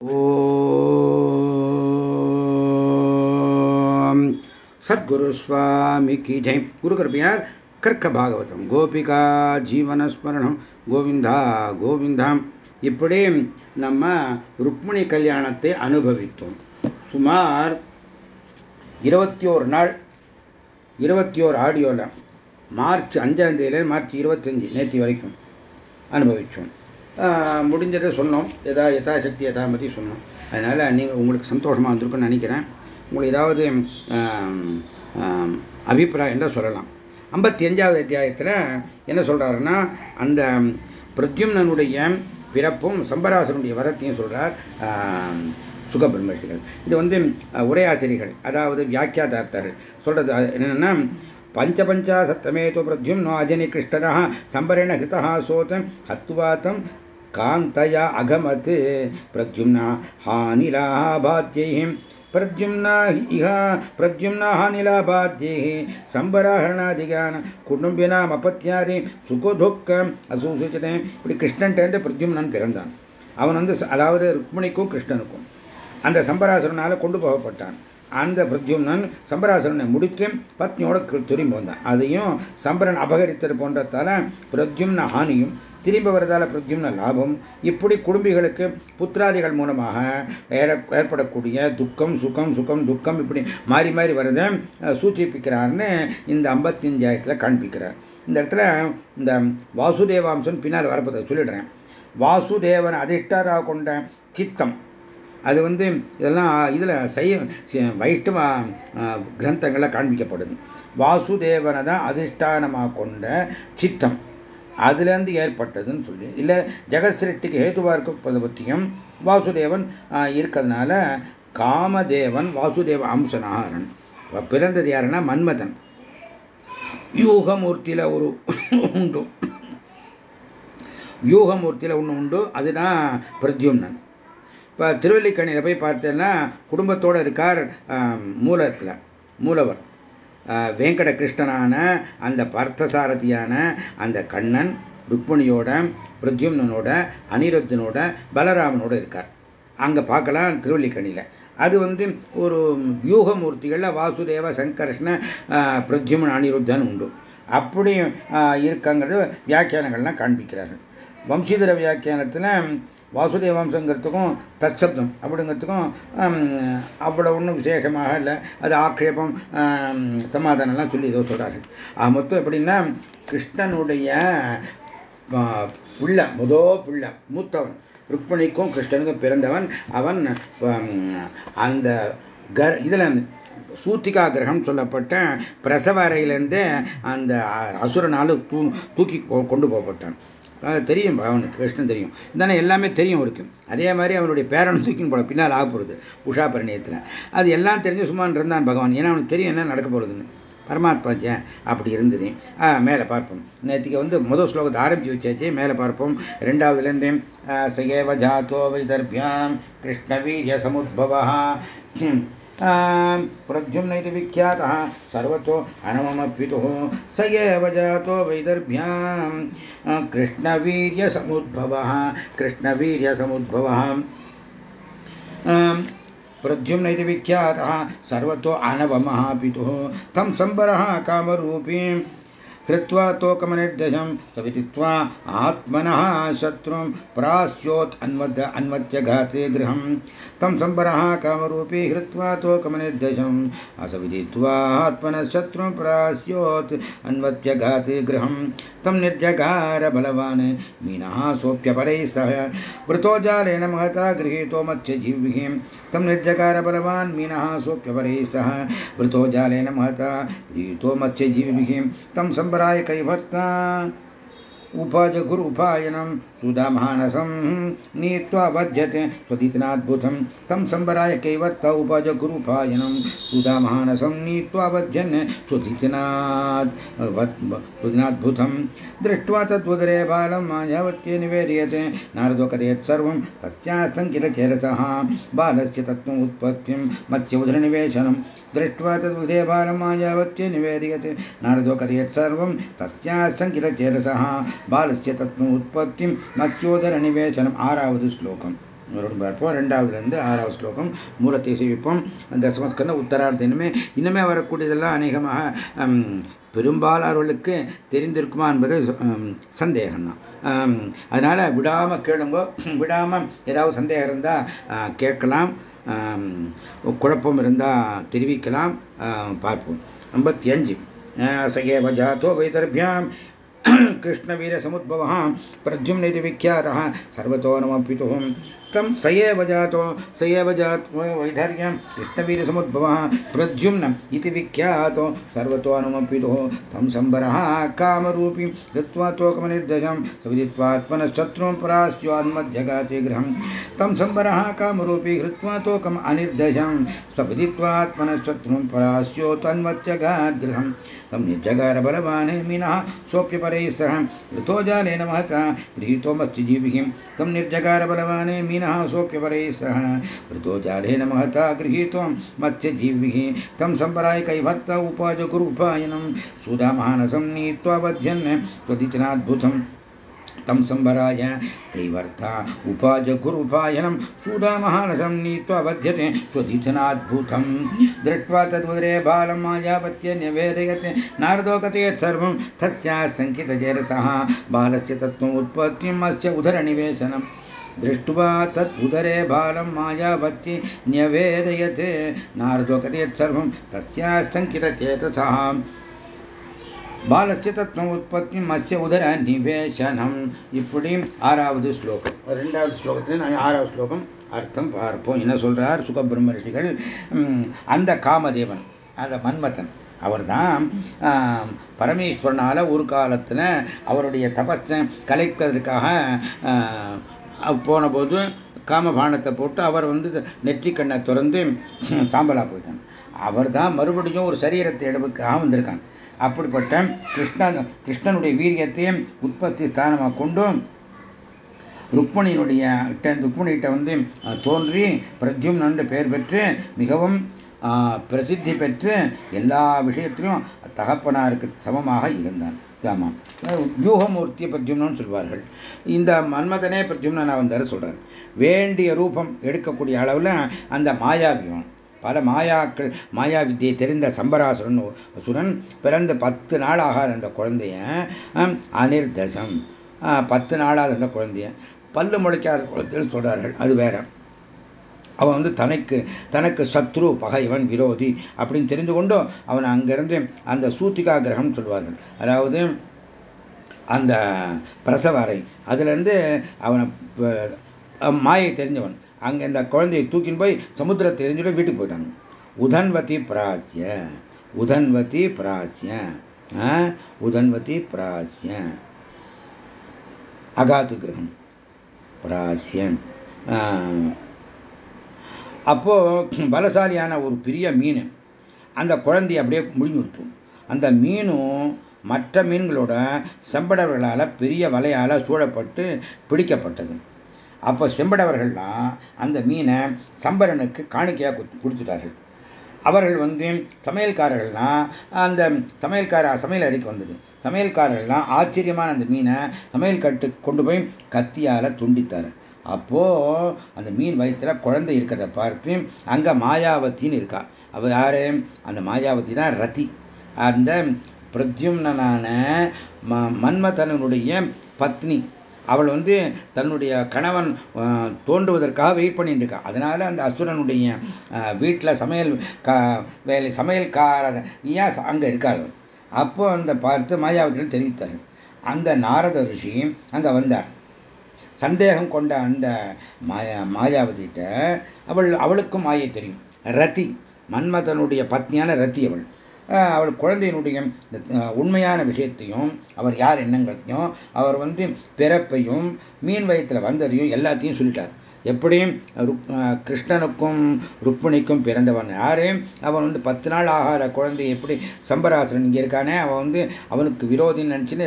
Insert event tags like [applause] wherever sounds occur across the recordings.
ஓம். சத்குரு சுவாமிக்கு ஜெயம் குரு கிருப்பையார் கற்க பாகவதம். கோபிகா ஜீவனஸ்மரணம் கோவிந்தா கோவிந்தாம் இப்படி நம்ம ருக்மிணி கல்யாணத்தை அனுபவித்தோம். சுமார் இருபத்தி ஒரு நாள் இருபத்தி ஓரு ஆடியோவில் மார்ச் அஞ்சாம் தேதியில மார்ச் இருபத்தஞ்சு நேற்று வரைக்கும் அனுபவித்தோம் முடிஞ்சதை சொன்னோம். எதா யதாசக்தி யதாமதி சொன்னோம். அதனால் நீங்கள் உங்களுக்கு சந்தோஷமாக வந்திருக்குன்னு நினைக்கிறேன். உங்களுக்கு ஏதாவது அபிப்பிராயம் தான் சொல்லலாம். ஐம்பத்தி அஞ்சாவது அத்தியாயத்தில் என்ன சொல்கிறாருன்னா அந்த பிரத்யும்னனுடைய பிறப்பும் சம்பராசனுடைய வரத்தையும் சொல்கிறார் சுகபிரம்மர்ஷிகள். இது வந்து உரையாசிரிகள் அதாவது வியாக்கியாதார்த்தர் சொல்கிறது என்னென்னா பஞ்சபஞ்சாசத்தமேதோ பிரத்யும்னோ அஜனி கிருஷ்ணரா சம்பரேண ஹிருதா சோதம் ஹத்துவாத்தம் कान्तया अगमत् प्रद्युम्ना हानिलाभाद्यैः प्रद्युम्ना इह प्रद्युम्ना हानिलाभाद्यैः சம்பராகரணாதிகான குடும்பினாம் அப்பத்தியாரி சுகதுக்கம் அசூசிச்சதே இப்படி கிருஷ்ணன்ட்டு பிரத்யும்னன் பிறந்தான் அவன் வந்து அதாவது ருக்மிணிக்கும் கிருஷ்ணனுக்கும் அந்த சம்பராசுரனால கொண்டு போகப்பட்டான் அந்த பிரத்யும்னன் சம்பராசுரனை முடித்து பத்னியோட திரும்பி வந்தான். அதையும் சம்பரன் அபகரித்தது போன்றதால பிரத்யும்ன ஹானியும் திரும்பி வரதால பிரத்யும்ன லாபம். இப்படி குடும்பிகளுக்கு புத்திராதிகள் மூலமாக ஏற்படக்கூடிய துக்கம் சுகம் சுகம் துக்கம் இப்படி மாறி மாறி வரதை சூச்சிப்பிக்கிறார்னு இந்த ஐம்பத்தி அஞ்சாயிரத்தில் காண்பிக்கிறார். இந்த இடத்துல இந்த வாசுதேவாம்சன் பின்னால் வரப்பதை சொல்லிடுறேன். வாசுதேவன் அதிஷ்டாராக கொண்ட சித்தம். அது வந்து இதெல்லாம் இதில் செய்ய வைஷ்ணவ கிரந்தங்களில் காண்பிக்கப்படுது. வாசுதேவனை தான் அதிஷ்டானமாக கொண்ட சித்தம். அதுலேருந்து ஏற்பட்டதுன்னு சொல்லி இல்லை ஜெகசிருஷ்டிக்கு ஹேதுவாக இருக்கிறது பற்றியும் வாசுதேவன் இருக்கிறதுனால காமதேவன் வாசுதேவ அம்சனாரன் பிறந்தது யாருன்னா மன்மதன். யூகமூர்த்தியில் ஒரு உண்டு. வியூகமூர்த்தியில் ஒன்று உண்டு அதுதான் பிரத்யும்னன். இப்போ திருவல்லிக்கணியில் போய் பார்த்தேன்னா குடும்பத்தோடு இருக்கார் மூலத்தில் மூலவர். வேங்கட கிருஷ்ணனான அந்த பார்த்தசாரதியான அந்த கண்ணன் ருக்மணியோட பிரத்யும்னனோட அனிருத்தனோட பலராமனோட இருக்கார். அங்கே பார்க்கலாம் திருவல்லிக்கணியில். அது வந்து ஒரு வியூகமூர்த்திகளில் வாசுதேவ சங்கர்ஷ்ண பிரத்யுமன் அனிருத்தன் உண்டு. அப்படி இருக்கங்கிறது வியாக்கியானங்கள்லாம் காண்பிக்கிறார்கள். வம்சீதர வியாக்கியானத்தில் வாசுதேவ வம்சங்கிறதுக்கும் தற்சப்தம் அப்படிங்கிறதுக்கும் அவ்வளோ ஒன்றும் விசேஷமாக இல்லை. அது ஆக்ஷேபம் சமாதானம்லாம் சொல்லி ஏதோ சொல்கிறார்கள் ஆக மொத்தம் எப்படின்னா கிருஷ்ணனுடைய புள்ள முதோ புள்ள மூத்தவன் ருக்மணிக்கும் கிருஷ்ணனுக்கும் பிறந்தவன். அவன் அந்த கர் இதில் சூத்திகா கிரகம் சொல்லப்பட்ட பிரசவ அறையிலேருந்து அந்த அசுரனால தூ தூக்கி கொண்டு போகப்பட்டான். தெரியும் அவனுக்கு கிருஷ்ணன் தெரியும். தானே எல்லாமே தெரியும் அவருக்கு. அதே மாதிரி அவனுடைய பேரன் தூக்கின்னு போட பின்னால் ஆக போகிறது உஷா பரிணயத்தில். அது எல்லாம் தெரிஞ்சு சும்மான் இருந்தான் பகவான். ஏன்னா அவனுக்கு தெரியும் என்ன நடக்க போகிறதுன்னு பரமாத்மா ஜென் அப்படி இருந்தது. மேலே பார்ப்போம். நேற்றுக்கு வந்து முதல் ஸ்லோகத்தை ஆரம்பிச்சு வச்சாச்சு. மேலே பார்ப்போம். ரெண்டாவதுலேருந்து சகேவ ஜாத்தோ வைதர்பியாம் கிருஷ்ணவீஜ சமுத்பவா प्रद्युम्न इति विख्यातः सर्वतो अनममपितुः स एव जातो वैदर्भ्यां कृष्णवीर्यसमुद्भवः कृष्णवीर्यसमुद्भवः। प्रद्युम्न विख्यातः सर्वतो अनवमः पितुः तं कामरूपीं कृत्वा तोकमनिर्दशं सविदित्वा आत्मनः शत्रुं प्रास्योत् अन्वद अन्वत्यघाते गृहं तं सम्बरः कामरूपी हृत्वा तोकमनिर्दशम् असविदित्वा आत्मनः शत्रुं प्रास्योत् अन्वत्यघाते गृहं तं निर्जगार बलवान्। मीनः सोऽप्यपरैः सह। वृतो जालेन महता गृहीतो मत्स्यजीविः तं निर्जगार बलवान्, मीनः सोऽप्यपरैः सह। वृतो जालेन महता गृहीतो मत्स्यजीविभिः तं सम्भराय कैभत्ता उपजगुरुपायनं सुधामानसं नीत्वा वध्यते स्वदितनाद्भुतं तं संबराय कैवत्त उपजगुरुपायनं सुधामानसं नीत्वा वध्यन् स्वदितनाद् सुदिनाद्भुतं दृष्ट्वा तद्वदरे बालं मायावत्ये निवेदयते। नारदो कथयत् सर्वं तस्यासङ्किलचेरसः बालस्य तत्त्वम् उत्पत्तिं मत्स्यउदरनिवेशनं दृष्ट्वा तद्वदे बालं मायावत्ये निवेदयते नारदो कथयत् सर्वं तस्यासङ्किलचेरसः பாலசிய தத்துவ உற்பத்தி மத்யோதர நிவேசனம் ஆறாவது ஸ்லோகம் மறுபடியும் பார்ப்போம் ரெண்டாவதுலேருந்து ஆறாவது ஸ்லோகம் மூலத்தை சேவிப்போம் தசமஸ்கந்த உத்தரார்த்தம் இனிமே இனிமே வரக்கூடியதெல்லாம் அநேகமாக பெரும்பாலானவர்களுக்கு தெரிந்திருக்குமா என்பது சந்தேகம்தான் அதனால் விடாமல் கேளுங்கோ விடாமல் ஏதாவது சந்தேகம் இருந்தால் கேட்கலாம் குழப்பம் இருந்தால் தெரிவிக்கலாம் பார்ப்போம் ஐம்பத்தி அஞ்சு சகேவ ஜாத்தோ வைதர்பியாம் कृष्णवीरसमुद्भवः प्रद्युम्निति विख्यातः सर्वतो नमपितुः तं स एव जातो स एव जातो वैधर्यं कृष्णवीरसमुद्भवः प्रद्युम्न इति विख्यातो, सर्वतोऽनुमपितुः, तं सम्बरः कामरूपी कृत्वा तोकमनिर्दशं सविदित्वात्मनशत्रुं परास्योन्मध्यगाते गृहं तं सम्बरः कामरूपी कृत्वा तोकम् अनिर्दशं सविदित्वात्मनशत्रुं परास्यो तन्मत्यगाद्गृहं तं निर्जगारबलवान् मीनः सोऽप्यपरैः सह ऋतोजालेन महता, गृहीतोमस्ति जीविः तं निर्जगारबलवान् मीनः सोऽप्यपरैः सह ऋतोजालेन महता गृहीतो मत्स्यजीविः। तं सम्पराय कैभत्त उपाजगुरुपायनं। सुधामानसं नीत्वा बध्यन् त्वदितनाद्भुतम्। तं सम्बराय कैवर्ता उपाजगुरुपायनं। सूडामहानसं नीत्वा बध्यते स्वदिथनाद्भुतं दृष्ट्वा तद्वदरे बालं मायावत्य न्यवेदयते नारदो कथयत् सर्वं तस्याः सङ्कितचेरसः बालस्य अस्य उदरनिवेशनम्। दृष्ट्वा तत् उदरे बालं मायावत्ति न्यवेदयते नारदो कथयत् सर्वं तस्याः सङ्कितचेतसः பாலசிய தத்துவம் உற்பத்தி மத்திய உதர நிவேசனம் இப்படி ஆறாவது ஸ்லோகம் ரெண்டாவது ஸ்லோகத்தில் ஆறாவது ஸ்லோகம் அர்த்தம் பார்ப்போம் என்ன சொல்றார் சுகபிரம்ம ரிஷிகள் அந்த காமதேவன் அந்த மன்மதன் அவர் தான் பரமேஸ்வரனால ஒரு காலத்தில் அவருடைய தபஸை கலைப்பதற்காக போன போது காமபானத்தை போட்டு அவர் வந்து நெற்றி கண்ணை திறந்து சாம்பலா போயிட்டாங்க. அவர் தான் மறுபடியும் ஒரு சரீரத்தை எடுப்புக்காக வந்திருக்காங்க. அப்படிப்பட்ட கிருஷ்ணன் கிருஷ்ணனுடைய வீரியத்தையும் உற்பத்தி ஸ்தானமாக கொண்டும் ருக்மணியினுடைய ருக்மணிகிட்ட வந்து தோன்றி பிரத்யும்னு பெயர் பெற்று மிகவும் பிரசித்தி பெற்று எல்லா விஷயத்திலும் தகப்பனாருக்கு சமமாக இருந்தான். ஆமாம் வியூகமூர்த்தியை பிரத்யும்னு சொல்வார்கள். இந்த மன்மதனே பிரத்யும்னா வந்தார் சொல்கிறேன் வேண்டிய ரூபம் எடுக்கக்கூடிய அளவில் அந்த மாயாவியம். பல மாயாக்கள் மாயா வித்தியை தெரிந்த சம்பராசுரன் சுரன் பிறந்த பத்து நாள் ஆகாத அந்த குழந்தைய அனிர்தசம். பத்து நாளாக அந்த குழந்தைய. பல்லு முளைக்காத குழந்தைகள் சொல்கிறார்கள் அது வேற. அவன் வந்து தனக்கு தனக்கு சத்ரு பகைவன் விரோதி அப்படின்னு தெரிந்து கொண்டும் அவன் அங்கிருந்து அந்த சூத்திகா கிரகம் சொல்வார்கள். அதாவது அந்த பிரசவ அறை அதுலேருந்து அவனை மாயை தெரிஞ்சவன். அங்கே இந்த குழந்தையை தூக்கின்னு போய் சமுத்திரத்தை தெரிஞ்சுட்டு வீட்டுக்கு போயிட்டாங்க. உதன்வதி பிராசிய உதன்வதி பிராசிய உதன்வதி பிராசிய அகாத்து கிரகம் பிராசியம் அப்போது பலசாலியான ஒரு பெரிய மீன். அந்த குழந்தைய அப்படியே முழுங்கி விட்டுரும் அந்த மீனும் மற்ற மீன்களோட செம்படவர்களால் பெரிய வலையால் சூழப்பட்டு பிடிக்கப்பட்டது. அப்போ செம்படவர்கள்லாம் அந்த மீனை சம்பரனுக்கு காணிக்கையாக கொடுத்துட்டார்கள். அவர்கள் வந்து சமையல்காரர்கள்லாம் அந்த சமையல்கார சமையல் அறைக்கு வந்தது. சமையல்காரர்கள்லாம் ஆச்சரியமான அந்த மீனை சமையல் கட்டு கொண்டு போய் கத்தியால் துண்டித்தார் அப்போது அந்த மீன் வயிற்றில் குழந்தை இருக்கிறத பார்த்து அங்கே மாயாவத்தின்னு இருக்கா. அவள் யார்? அந்த மாயாவதி தான் ரதி. அந்த பிரத்யும்மனான ம மன்மதனனுடைய பத்னி. அவள் வந்து தன்னுடைய கணவன் தோண்டுவதற்காக வெயிட் பண்ணிட்டு இருக்கா. அதனால அந்த அசுரனுடைய வீட்டில் சமையல் கா வேலை சமையல்கார ஏன் அங்கே இருக்காரு அப்போ அந்த பார்த்து மாயாவதிகள் தெரிவித்தார் அந்த நாரத ரிஷி அங்கே வந்தார். சந்தேகம் கொண்ட அந்த மாயா மாயாவதிட்ட அவள் அவளுக்கும் மாயை தெரியும். ரதி மன்மதனுடைய பத்னியான ரத்தி அவள். அவள் குழந்தையினுடைய உண்மையான விஷயத்தையும் அவர் யார் எண்ணங்களையும் அவர் வந்து பிறப்பையும் மீன் வயத்தில் வந்ததையும் எல்லாத்தையும் சொல்லிட்டார். எப்படியும் கிருஷ்ணனுக்கும் ருக்மிணிக்கும் பிறந்தவன். யாரு? அவன் வந்து பத்து நாள் ஆகாத குழந்தை. எப்படி? சம்பராசுரன் இங்கே இருக்கானே. அவன் வந்து அவனுக்கு விரோதின்னு நினச்சின்னு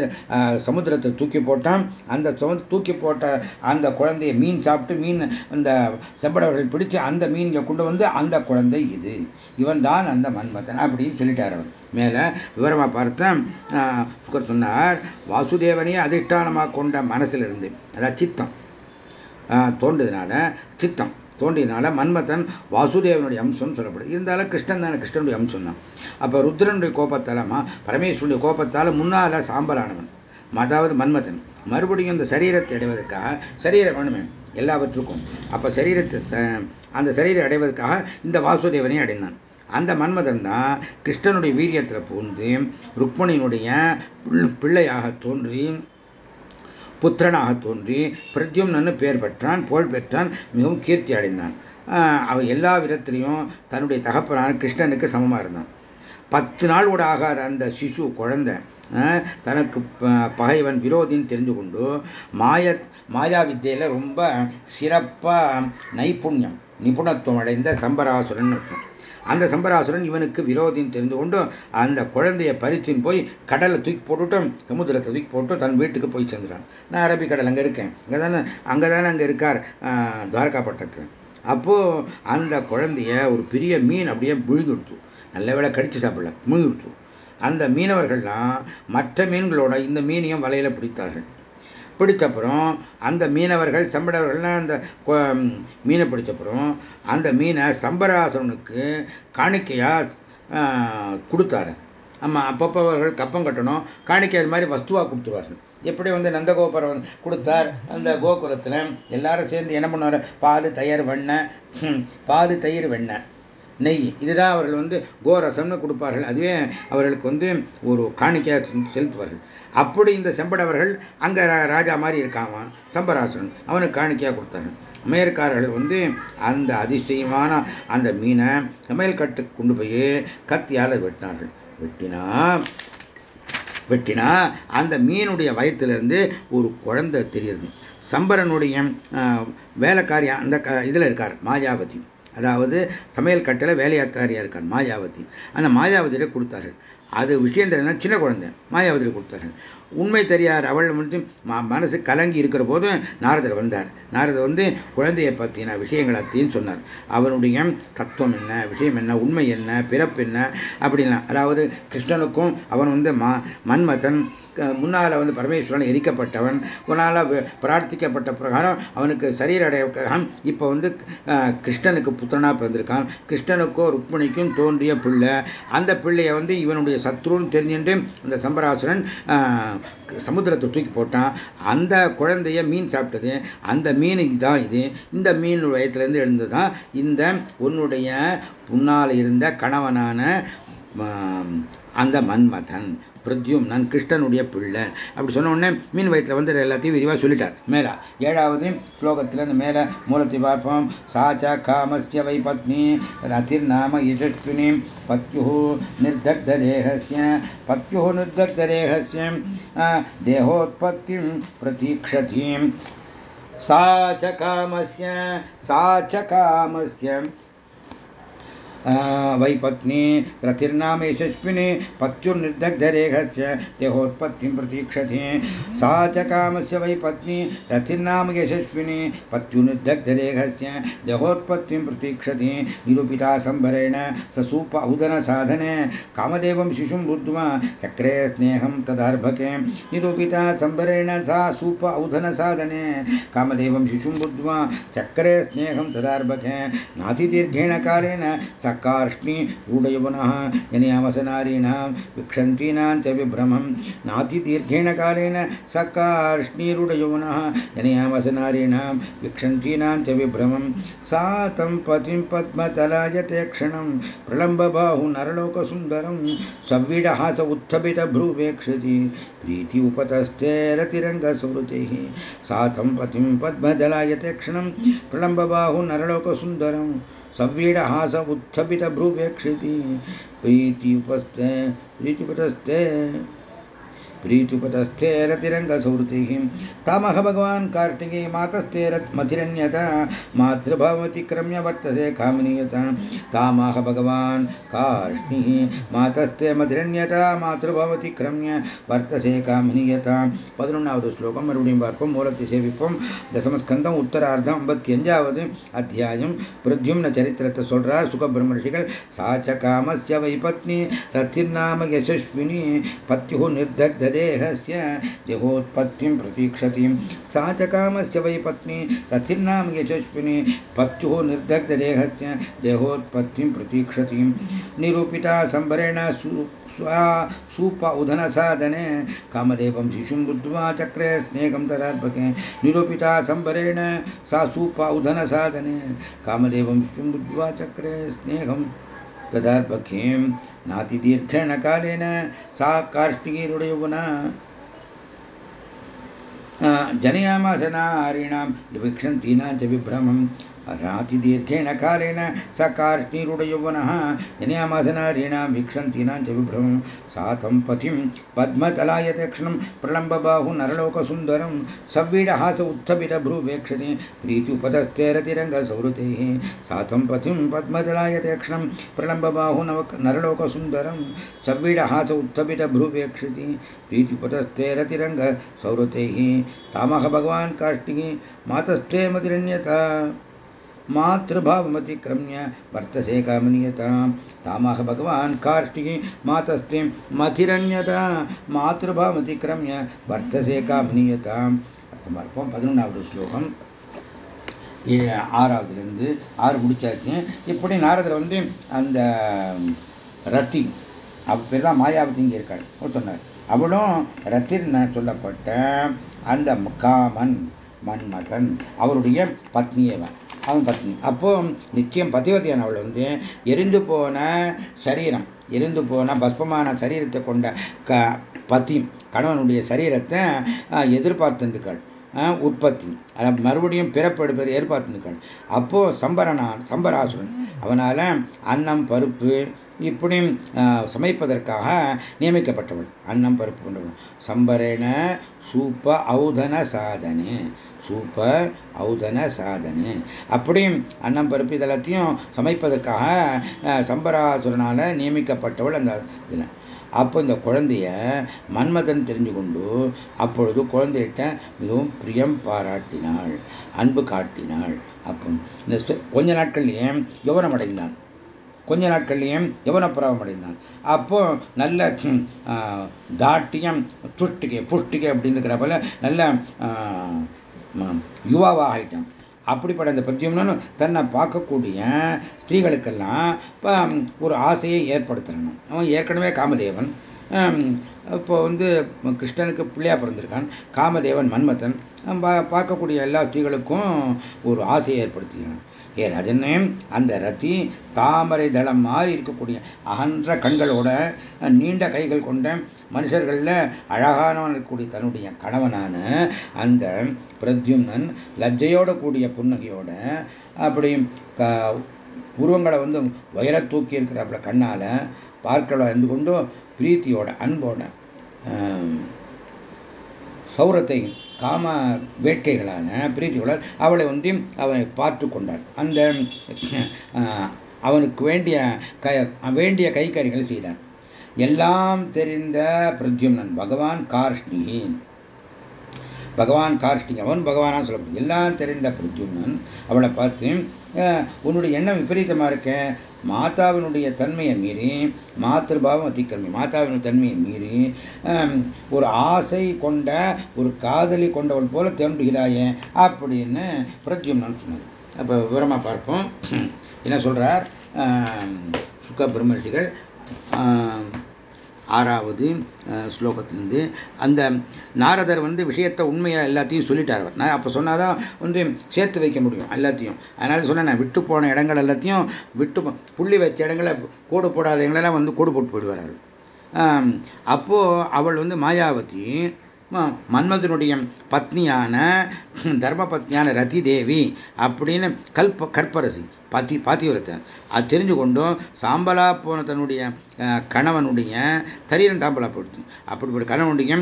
சமுத்திரத்தை தூக்கி போட்டான். அந்த தூக்கி போட்ட அந்த குழந்தைய மீன் சாப்பிட்டு மீன் அந்த செம்படவர்கள் பிடிச்சு அந்த மீன்களை கொண்டு வந்து அந்த குழந்தை இது. இவன் தான் அந்த மன்மதன் அப்படின்னு சொல்லிட்டார் அவன் மேலே விவரமாக பார்த்தா சொன்னார் வாசுதேவனையே அதிஷ்டானமாக கொண்ட மனசிலிருந்து. அதான் சித்தம். தோன்றதுனால சித்தம். தோன்றியதுனால மன்மதன் வாசுதேவனுடைய அம்சம் சொல்லப்படுது. இருந்தாலும் கிருஷ்ணன் தானே கிருஷ்ணனுடைய அம்சம் தான். அப்போ ருத்ரனுடைய கோபத்தாலமா பரமேஸ்வரனுடைய கோபத்தால் முன்னால் சாம்பலானவன் அதாவது மன்மதன். மறுபடியும் இந்த சரீரத்தை அடைவதற்காக சரீரம் வேணுமே எல்லாவற்றுக்கும். அப்போ சரீரத்தை அந்த சரீரம் அடைவதற்காக இந்த வாசுதேவனையும் அடைந்தான். அந்த மன்மதன் தான் கிருஷ்ணனுடைய வீரியத்தில் பூந்து ருக்மணியினுடைய பிள்ளையாக தோன்றி புத்திரனாக தோன்றி பிரத்யும்னு பேர் பெற்றான் புகழ் பெற்றான் மிகவும் கீர்த்தி அடைந்தான். அவன் எல்லா விதத்திலையும் தன்னுடைய தகப்பனான கிருஷ்ணனுக்கு சமமாக இருந்தான். பத்து நாள் கூட ஆகாத அந்த சிசு குழந்தை தனக்கு பகைவன் விரோதின்னு தெரிஞ்சு கொண்டு மாய மாயா வித்தியில ரொம்ப சிறப்பாக நைப்புண்யம் நிபுணத்துவம் அடைந்த சம்பராசுரன் இருக்கும் அந்த சம்பராசுரன் இவனுக்கு விரோதின்னு தெரிந்து கொண்டும் அந்த குழந்தைய பறிச்சின்னு போய் கடலை தூக்கி போட்டுட்டும் சமுத்திரத்தை தூக்கி போட்டும் தன் வீட்டுக்கு போய் சேர்ந்துட்டான். நான் அரபிக்கடல் அங்கே இருக்கேன். அங்கே தானே அங்கே தானே அங்கே இருக்கார் துவாரகாப்பட்டத்தில் அப்போது அந்த குழந்தைய ஒரு பெரிய மீன் அப்படியே முழுகி கொடுத்து நல்ல வேலை கடிச்சு சாப்பிடல முழுகி கொடுத்து அந்த மீனவர்கள்லாம் மற்ற மீன்களோட இந்த மீனையும் வலையில் பிடித்தார்கள். பிடிச்சப்புறம் அந்த மீனவர்கள் சம்படவர்கள்லாம் அந்த மீனை பிடிச்சப்புறம் அந்த மீனை சம்பராசனுக்கு காணிக்கையாக கொடுத்தாரு. ஆமாம் அப்பப்போ அவர்கள் கப்பம் கட்டணும் காணிக்கை அது மாதிரி வஸ்துவாக கொடுத்துருவார்கள். எப்படி வந்து நந்தகோபுரம் கொடுத்தார் அந்த கோபுரத்தில் எல்லாரும் சேர்ந்து என்ன பண்ணுவார்? பால் தயிர் வெண்ணெய் பால் தயிர் வெண்ணெய். நெய். இதுதான் அவர்கள் வந்து கோரசம்னு கொடுப்பார்கள். அதுவே அவர்களுக்கு வந்து ஒரு காணிக்கையாக செலுத்துவார்கள். அப்படி இந்த செம்படவர்கள் அங்கே ராஜா மாதிரி இருக்காம சம்பராசன் அவனுக்கு காணிக்கையாக கொடுத்தார்கள். அமெரிக்காரர்கள் வந்து அந்த அதிசயமான அந்த மீனை சமையல் கட்டுக்கு கொண்டு போய் கத்தியால் வெட்டினார்கள். வெட்டினா வெட்டினா அந்த மீனுடைய வயத்திலிருந்து ஒரு குழந்தை தெரியுது. சம்பரனுடைய வேலைக்காரி அந்த இதில் இருக்கார் மாயாவதி. அதாவது சமையல் கட்டில் வேலையாக்காரியாக இருக்கார் மாயாவதி. அந்த மாயாவதியிட கொடுத்தார்கள். அது விஷயம் சின்ன குழந்தை. மாயாவதியில் கொடுத்தார்கள். உண்மை தெரியார் அவள் வந்து மனசு கலங்கி இருக்கிற போது நாரதர் வந்தார். நாரதர் வந்து குழந்தையை பற்றின விஷயங்கள் அத்தையும் சொன்னார். அவனுடைய தத்துவம் என்ன விஷயம் என்ன உண்மை என்ன பிறப்பு என்ன அப்படின்னா அதாவது கிருஷ்ணனுக்கும் அவன் வந்து மன்மதன் முன்னால் வந்து பரமேஸ்வரன் எரிக்கப்பட்டவன் உன்னால் பிரார்த்திக்கப்பட்ட பிரகாரம் அவனுக்கு சரீர அடைய இப்போ வந்து கிருஷ்ணனுக்கு புத்திரனாக பிறந்திருக்கான். கிருஷ்ணனுக்கும் ருக்மிணிக்கும் தோன்றிய பிள்ளை. அந்த பிள்ளையை வந்து இவனுடைய சத்ருன்னு தெரிஞ்சுட்டு அந்த சம்பராசுரன் சமுத்திரத்தை தூக்கி போட்டான் அந்த குழந்தைய மீன் சாப்பிட்டது. அந்த மீனுக்கு தான் இது. இந்த மீன் வயத்துலேருந்து எழுந்து தான் இந்த உன்னுடைய முன்னால் இருந்த கணவனான அந்த மன்மதன். பிரத்யும்னன் கிருஷ்ணனுடைய பிள்ளை அப்படி சொன்ன உடனே மீன் வயிற்றில் வந்து எல்லாத்தையும் விரிவாக சொல்லிட்டார் மேலே ஏழாவது ஸ்லோகத்தில் இந்த மேலே மூலத்தை பார்ப்போம் சாச்ச காமஸ்ய வை பத்னி ரதிர் நாம யசஸ்வினி பத்யு நிர்தக்ததேகஸ்ய பத்யு நிர்தக்ததேகஸ்ய தேகோத்பத்தி பிரதீக்ஷதி सा च कामस्य सा च कामस्य वै पत्नी रथिर्नाम यशस्विनी, पत्युर्निर्दग्धरेखस्य देहोत्पत्तिं प्रतीक्षति। सा च कामस्य वै पत्नी रथिर्नाम यशस्विनी, पत्युर्निर्दग्धरेखस्य देहोत्पत्तिं प्रतीक्षति। निरूपिता सम्भरेण ससूप उदनसाधने कामदेवं शिशुं बुद्ध्वा चक्रे स्नेहं तदर्भके। निरूपिता सम्भरेण सा सूप औधनसाधने कामदेवं शिशुं बुद्ध्वा चक्रे स्नेहं तदार्भके। नातिदीर्घेण कालेन स कार्ष्णि रूढयवनः यनियामसनारीणां विक्षन्तीनां च विभ्रमं नातिदीर्घेण कालेन स कार्ष्णीरूढयवनः यनियामसनारीणां विक्षन्तीनां च विभ्रमं सा तं पतिं पद्मतलायते क्षणं प्रलम्बबाहु नरलोकसुन्दरं सव्वीडहास उत्थपितभ्रुवेक्षति प्रीति उपतस्ते रतिरङ्गसुहृतिः सा तं पतिं पद्मदलायते क्षणं प्रलम्बबाहु संवीडहासमुत्थपितभ्रुवेक्षिति प्रीतिपस्ते प्रीतिपतस्ते प्रीतिपतस्थे रतिरङ्गसुहृतिः तामह भगवान् कार्तिकी मातस्थे रत्मतिरन्यता मातृभवति क्रम्य वर्तते कामनीयता। तामह भगवान् कार्ष्णिः मातस्थे मधिरन्यता मातृभवति क्रम्य वर्तते कामनीयता। पदनुनावद् श्लोकं मरुणीं बाष्पं मूलति सेविप्पं दशमस्कन्दम् उत्तरार्धम् अम्बत्यञ्जावद् अध्यायं प्रद्युम्न चरित्रत्र सोड्रा सुखब्रह्मर्षिकल् सा च कामस्य वैपत्नी रतिर्नाम यशस्विनी, पत्यु निर्दग्ध निर्दग्धदेहस्य देहोत्पत्तिं प्रतीक्षति। सा च कामस्य वै पत्नी रथिर्नाम यशस्विनी, पत्युः निर्दग्धदेहस्य देहोत्पत्तिं प्रतीक्षति। निरूपिता स्वा, सूप उदनसाधने कामदेवं शिशुं बुद्ध्वा चक्रे स्नेहं तदात्मके निरूपिता सम्बरेण सा सूप उदनसाधने कामदेवं शिशुं बुद्ध्वा चक्रे स्नेहं तदार्पकीं नातिदीर्घेण कालेन सा कार्ष्टिकीरुडयौवना जनयामास नारीणां विक्षन्तीनां च विभ्रमम् रातिदीर्घेण कालेन स कार्ष्णीरुडयौवनः जनयामासनारीणां वीक्षन्तीनां च विभ्रमं सा तं पथिं पद्मतलायते क्षणं प्रलम्बबाहु नरलोकसुन्दरं सव्वीडहास उत्थपितभ्रुवेक्षते प्रीत्युपतस्तेरतिरङ्गसौहृतेः सा तं पथिं पद्मतलायते क्षणं प्रलम्बबाहु नव नरलोकसुन्दरं सव्वीडहास उत्थपितभ्रुवेक्षते प्रीत्युपतस्तेरतिरङ्गसौहृतेः तामः भगवान् कार्ष्टिः मातस्ते मतिरण्यता मातृभावमतिक्रम्य वर्तसे कामनीयतां तामः भगवान् कार्ष्टिः मातस्ते மதிரண்யதா மாதృபாவதிக்கிரமிய வர்த்தசே காமனியதாம் அர்த்தமாக இருப்போம் பதினொன்றாவது ஸ்லோகம் ஆறாவதுலேருந்து ஆறு முடிச்சாச்சு இப்படி நாரதர் வந்து அந்த ரத்தி அவ பேர் தான் மாயாவதி இங்கே இருக்காள் அவர் சொன்னார் அவளும் ரத்திர் சொல்லப்பட்ட அந்த காமன் மன்மதன் அவருடைய பத்னியவன் அவன் பத்னி அப்போ நிச்சயம் பதிவதியான அவள் வந்து எரிந்து போன சரீரம் எரிந்து போன பஸ்பமான சரீரத்தை கொண்ட க பத்தி கணவனுடைய சரீரத்தை எதிர்பார்த்திருக்காள். உற்பத்தி. மறுபடியும் பிறப்பெடுப்பது ஏற்பார்த்திருக்காள் அப்போ சம்பரனான் சம்பராசுரன் அவனால அன்னம் பருப்பு இப்படி சமைப்பதற்காக நியமிக்கப்பட்டவள். அன்னம் பருப்பு கொண்டவள். சம்பரேன சூப்ப ஔதன சாதனை. சூப்ப ஔதன சாதனை. அப்படியும் அன்னம் பருப்பு இதெல்லாத்தையும் சமைப்பதற்காக சம்பராசுரனால் நியமிக்கப்பட்டவள் அந்த இதில். அப்போ இந்த குழந்தைய மன்மதன் தெரிஞ்சு கொண்டு அப்பொழுது குழந்தைகிட்ட மிகவும் பிரியம் பாராட்டினாள் அன்பு காட்டினாள். அப்போ இந்த கொஞ்ச நாட்கள்லேயே யவனம் அடைந்தான் கொஞ்ச நாட்கள்லையும் யவனப்புறாவம் அடைந்தான் அப்போ நல்ல தாட்டியம் துஷ்டிகை புஷ்டிகை அப்படின்னு போல நல்ல யுவாவாக ஆகிட்டான் அப்படிப்பட்ட அந்த பிரத்யும்னு தன்னை பார்க்கக்கூடிய ஸ்திரீகளுக்கெல்லாம் ஒரு ஆசையை ஏற்படுத்தணும். அவன் ஏற்கனவே காமதேவன். இப்போ வந்து கிருஷ்ணனுக்கு பிள்ளையா பிறந்திருக்கான். காமதேவன் மன்மதன். பார்க்கக்கூடிய எல்லா ஸ்திரீகளுக்கும் ஒரு ஆசையை ஏற்படுத்திக்கிறான் ஏ ரஜனே அந்த ரத்தி தாமரை தளம் மாதிரி இருக்கக்கூடிய அகன்ற கண்களோட நீண்ட கைகள் கொண்ட மனுஷர்களில் அழகானவன் இருக்கக்கூடிய தன்னுடைய கணவனான அந்த பிரத்யும்னன் லஜ்ஜையோட கூடிய புன்னகையோட அப்படி உருவங்களை வந்து உயர தூக்கி இருக்கிறப்பல கண்ணால் பார்க்கல இருந்து கொண்டும் பிரீத்தியோட அன்போட சௌரத்தை காம வேட்கைகளான பிரீத்தியோட அவளை வந்து அவனை பார்த்து கொண்டாள். அந்த அவனுக்கு வேண்டிய கை வேண்டிய கைக்கறிகள் செய்தான். எல்லாம் தெரிந்த பிரத்யும்னன் பகவான் கார்ஷ்ணி. பகவான் கார்ஷ்ணி அவன் பகவானா சொல்லப்படுது எல்லாம் தெரிந்த பிரத்யும்னன் அவளை பார்த்து உன்னுடைய எண்ணம் விபரீதமாக இருக்கேன் மாதாவினுடைய தன்மையை மீறி மாத்திருபாவம் அதிக்கிரமி மாதாவின் தன்மையை மீறி ஒரு ஆசை கொண்ட ஒரு காதலி கொண்டவள் போல தேண்டுகிறாயே அப்படின்னு பிரத்யும்னு சொன்னது அப்போ விவரமாக பார்ப்போம். [clears throat] என்ன சொல்கிறார் சுக்க பிரம்மர்ஷிகள் ஆறாவது ஸ்லோகத்திலிருந்து. அந்த நாரதர் வந்து விஷயத்தை உண்மையாக எல்லாத்தையும் சொல்லிட்டார். அவர் நான் அப்போ சொன்னாதான் வந்து சேர்த்து வைக்க முடியும் எல்லாத்தையும். அதனால சொன்னேன் நான் விட்டு போன இடங்கள் எல்லாத்தையும் விட்டு புள்ளி வச்ச இடங்களை கோடு போடாத இடங்களெல்லாம் வந்து கோடு போட்டு போயிடுவார் அப்போது அவள் வந்து மாயாவதி மன்மதனுடைய பத்னியான தர்ம பத்னியான ரதி தேவி அப்படின்னு கல்ப கற்பரசி. பாத்தி பாத்திவரத்தை அது தெரிஞ்சு கொண்டும் சாம்பலா போன தன்னுடைய கணவனுடைய தரீரன் தாம்பலா போடுச்சு அப்படிப்பட்ட கணவனுடைய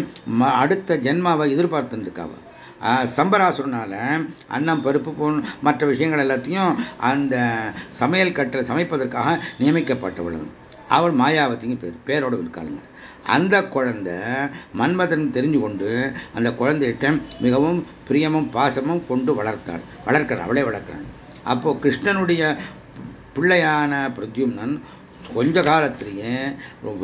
அடுத்த ஜென்மாவை எதிர்பார்த்துருக்காவ சம்பராசுரனால் அன்னம் பருப்பு போன் மற்ற விஷயங்கள் எல்லாத்தையும் அந்த சமையல் கட்டளை சமைப்பதற்காக நியமிக்கப்பட்டவள் அவள் மாயாவத்திங்க பேர் பேரோட இருக்காளுங்க. அந்த குழந்தை மன்மதன் தெரிஞ்சு கொண்டு அந்த குழந்தையிட்ட மிகவும் பிரியமும் பாசமும் கொண்டு வளர்த்தாள். வளர்க்கிறான் அவளே வளர்க்கிறான் அப்போ கிருஷ்ணனுடைய பிள்ளையான பிரத்யும்னன் கொஞ்ச காலத்திலேயே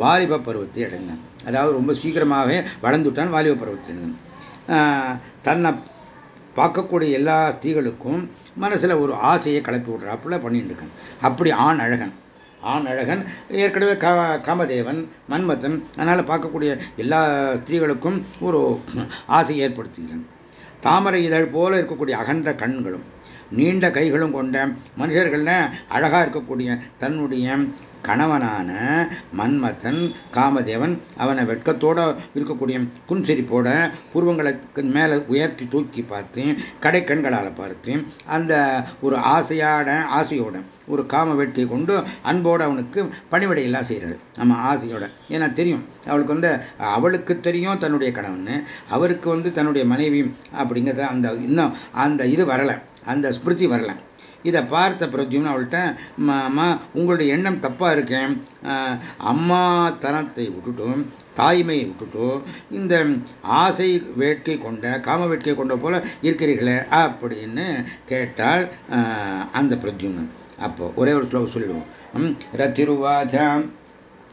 வாலிப பருவத்தை அடைந்தான். அதாவது ரொம்ப சீக்கிரமாகவே வளர்ந்துட்டான் வாலிப பருவத்தை அடைந்தான். தன்னை பார்க்கக்கூடிய எல்லா ஸ்திரீகளுக்கும் மனசில் ஒரு ஆசையை கிளப்பி விடுறாப்புல பண்ணிட்டு இருக்கான். அப்படி ஆண் அழகன். ஆண் அழகன் ஏற்கனவே காமதேவன் மன்மதன் அதனால் பார்க்கக்கூடிய எல்லா ஸ்திரீகளுக்கும் ஒரு ஆசை ஏற்படுத்துகிறான். தாமரை இதழ் போல இருக்கக்கூடிய அகன்ற கண்களும் நீண்ட கைகளும் கொண்ட மனுஷர்கள்ல அழகா இருக்கக்கூடிய தன்னுடைய கணவனான மன்மதன் காமதேவன் அவனை வெட்கத்தோட இருக்கக்கூடிய குன்சிரிப்போட பூர்வங்களுக்கு மேலே உயர்த்தி தூக்கி பார்த்து கடை கண்களால் பார்த்து அந்த ஒரு ஆசையாட ஆசையோட ஒரு காம வேட்கை கொண்டு அன்போடு அவனுக்கு பணிவிடையெல்லாம் செய்கிறாரு நம்ம ஆசையோட. ஏன்னா தெரியும் அவளுக்கு வந்து அவளுக்கு தெரியும் தன்னுடைய கணவன். அவருக்கு வந்து தன்னுடைய மனைவி அப்படிங்கிறத அந்த இன்னும் அந்த இது வரலை. அந்த ஸ்மிருதி வரல. இதை பார்த்த பிரத்யும்னு அவள்கிட்ட அம்மா உங்களுடைய எண்ணம் தப்பாக இருக்கேன் அம்மா தனத்தை விட்டுட்டும் தாய்மையை விட்டுட்டும் இந்த ஆசை வேட்கை கொண்ட காம வேட்கை கொண்ட போல இருக்கிறீர்களே அப்படின்னு கேட்டால் அந்த பிரத்யும்னு. அப்போ ஒரே ஒரு ஸ்லோகம் சொல்லிடுவோம். ரத்திருவாச்சாம்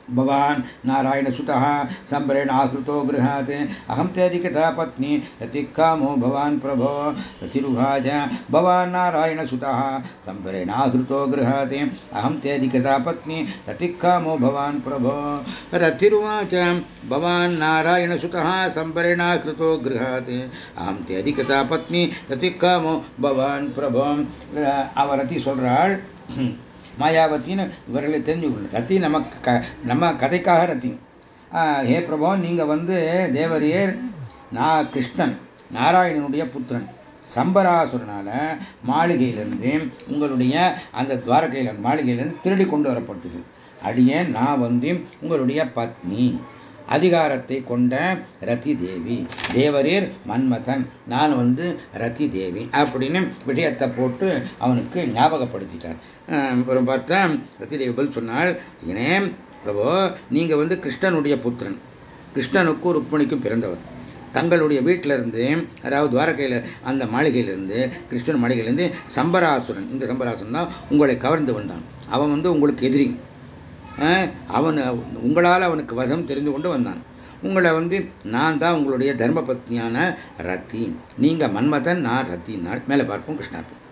भवान् नारायणसुतः सम्बरेण आकृतो गृहात् अहं त्यधिकता पत्नी रतिकामो भवान् प्रभो रतिरुभाज भवान् नारायणसुतः सम्बरेण आकृतो गृहात् अहं त्यधिकता पत्नी रतिकामो भवान् प्रभो रतिरुवाच भवान् नारायणसुतः सम्बरेणाकृतो गृहात् अहं त्यधिकता पत्नी रतिकामो भवान् प्रभो அவரத்தி சொல்றாள் மாயாவத்தின்னு இவர்களை தெரிஞ்சுக்கணும் ரத்தி நமக்கு க நம்ம கதைக்காக ரத்தி ஹே பிரபோ நீங்கள் வந்து தேவரியர் நான் கிருஷ்ணன் நாராயணனுடைய புத்திரன். சம்பராசுரனால மாளிகையிலிருந்து உங்களுடைய அந்த துவாரகையில் மாளிகையிலிருந்து திருடி கொண்டு வரப்பட்டது. அடியேன் நான் வந்து உங்களுடைய பத்னி. அதிகாரத்தை கொண்ட ரதி தேவி. தேவரீர் மன்மதன் நான் வந்து ரதி தேவி அப்படின்னு விஷயத்தை போட்டு அவனுக்கு ஞாபகப்படுத்திட்டார். அப்புறம் பார்த்தா ரதி தேவி பதில் சொன்னால் ஏனே பிரபோ நீங்கள் வந்து கிருஷ்ணனுடைய புத்திரன். கிருஷ்ணனுக்கும் ருக்மணிக்கும் பிறந்தவர். தங்களுடைய வீட்டிலிருந்து அதாவது துவாரகையில் அந்த மாளிகையிலிருந்து கிருஷ்ணன் மாளிகையிலிருந்து சம்பராசுரன் இந்த சம்பராசுரன் தான் உங்களை கவர்ந்து வந்தான். அவன் வந்து உங்களுக்கு எதிரி. அவன் உங்களால் அவனுக்கு வசம் தெரிந்து கொண்டு வந்தான். உங்களை வந்து நான் தான் உங்களுடைய தர்ம பத்னியான ரத்தி. நீங்கள் மன்மதன் நான் ரத்தினால். மேலே பார்ப்போம் கிருஷ்ணார்ப்பம்.